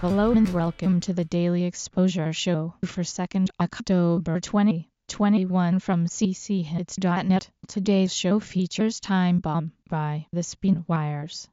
Hello and welcome to the Daily Exposure Show for 2nd October 2021 from cchits.net. Today's show features Time Bomb by The Spin Wires.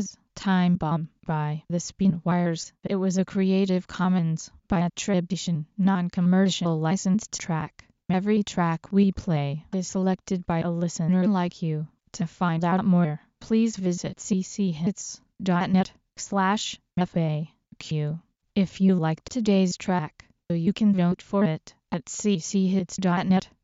was Time Bomb by The Spinwires. It was a Creative Commons by attribution, non-commercial licensed track. Every track we play is selected by a listener like you. To find out more, please visit cchits.net slash FAQ. If you liked today's track, you can vote for it at cchits.net